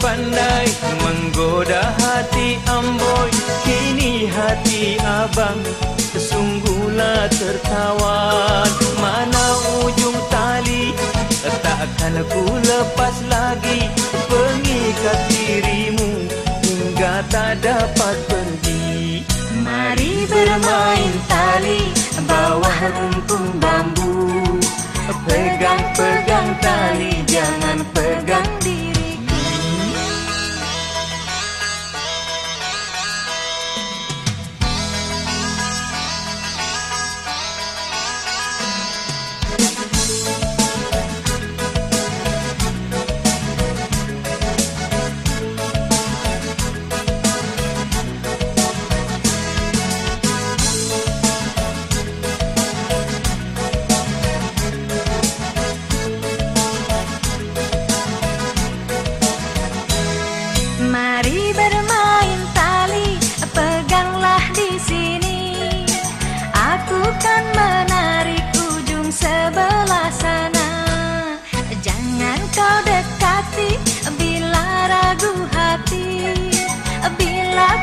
pandai menggoda hati amboi. Kini hati abang sungguhlah tertawan. Mana ujung tali takkan ku lepas lagi. Pengikat dirimu hingga tak dapat pergi. Mari bermain tali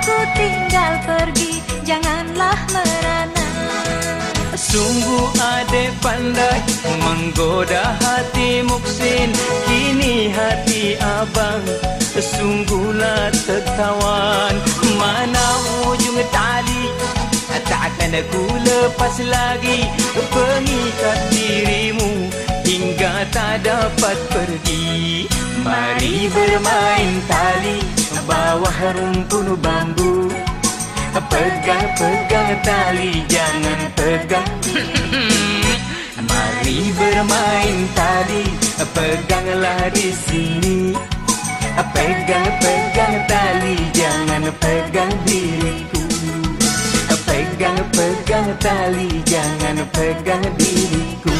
Ku tinggal pergi, janganlah merana. Sungguh adik pandai menggoda hati Muksin Kini hati abang sungguhlah tertawan. Mana ujung tali takkan ku lepas lagi. Pengikat dirimu hingga tak dapat pergi. Mari bermain tali bawah rumpun bambu. Pegang-pegang tali jangan pegang. Mari bermain tali Peganglah di sini. Pegang-pegang tali Jangan pegang diriku. Pegang-pegang tali Jangan pegang diriku